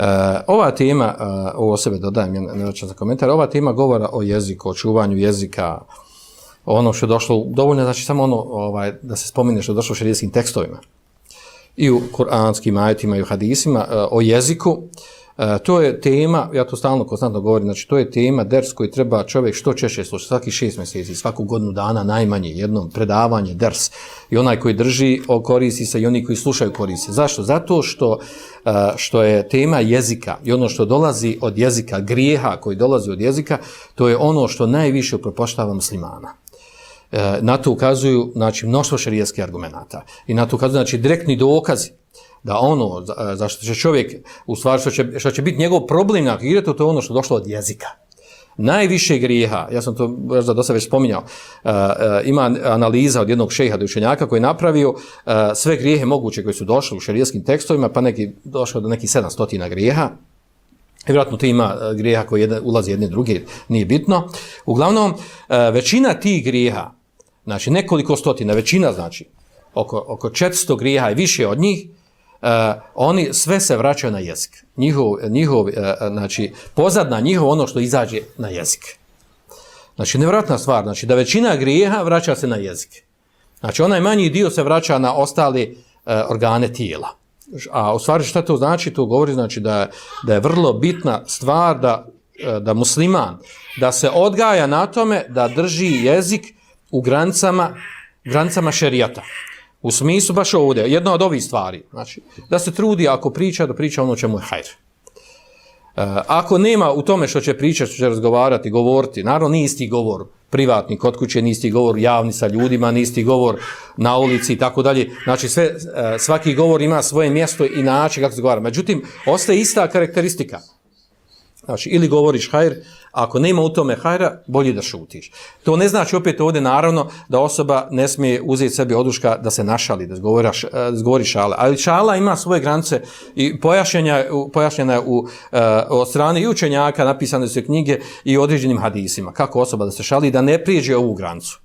Eh, ova tema, uh, ovo sebe dodajem, ne, ne za komentar, ova tema govora o jeziku, o čuvanju jezika, ono što je došlo, dovoljno znači samo ono ovaj, da se spomine što je došlo u šarijetskim tekstovima. I u kuranskim ajetima i u hadisima uh, o jeziku, uh, E, to je tema, ja to stalno konstantno govorim, znači to je tema ders koji treba čovjek što češće slušati, svaki šest mjeseci, svaku godinu dana najmanje, jednom predavanje, ders. I onaj koji drži koristi se i oni koji slušaju koristi. Zašto? Zato što, e, što je tema jezika i ono što dolazi od jezika, grijeha koji dolazi od jezika, to je ono što najviše upropoštava muslimana. E, na to ukazuju znači, mnoštvo šarijetskih argumentata. I na to ukazuju znači, direktni dokazi da ono eh, za, zašto će čovjek u stvari što će, što će biti njegov problem na ahiretu to je ono što došlo od jezika najviše grijeha ja sam to možda dosta već spominjao uh, uh, ima analiza od jednog šejha učenjaka koji je napravio uh, sve grijehe moguće koji su došli u šerijskim tekstovima pa neki došao do nekih 700 grijeha vjerojatno tu ima grijeha koji jedan, ulazi jedne druge, nije bitno. Uglavnom, većina tih grijeha, znači nekoliko stotina, većina znači, oko, oko 400 grijeha i više od njih, uh, oni sve se vraćaju na jezik. Njihov, njihov uh, znači, pozadna njihov ono što izađe na jezik. Znači, nevratna stvar, znači, da većina grijeha vraća se na jezik. Znači, onaj manji dio se vraća na ostali uh, e, organe tijela. A u stvari šta to znači? To govori znači da, da je vrlo bitna stvar da, da musliman, da se odgaja na tome da drži jezik u granicama, granicama šerijata. U smislu baš ovdje, jedna od ovih stvari. Znači, da se trudi ako priča, da priča ono čemu je hajr. E, ako nema u tome što će pričati, što će razgovarati, govoriti, naravno nije isti govor privatni kod kuće, nije isti govor javni sa ljudima, nije isti govor na ulici i tako dalje. Znači, sve, e, svaki govor ima svoje mjesto i način kako se govara. Međutim, ostaje ista karakteristika. Znači, ili govoriš hajr, ako nema u tome hajra, bolje da šutiš. To ne znači opet ovdje naravno da osoba ne smije uzeti sebi oduška da se našali, da zgovoriš, da e, zgovori šala. Ali šala ima svoje granice i pojašnjenja, pojašnjena je u, uh, od strane i učenjaka, napisane su knjige i određenim hadisima. Kako osoba da se šali da ne prijeđe ovu granicu.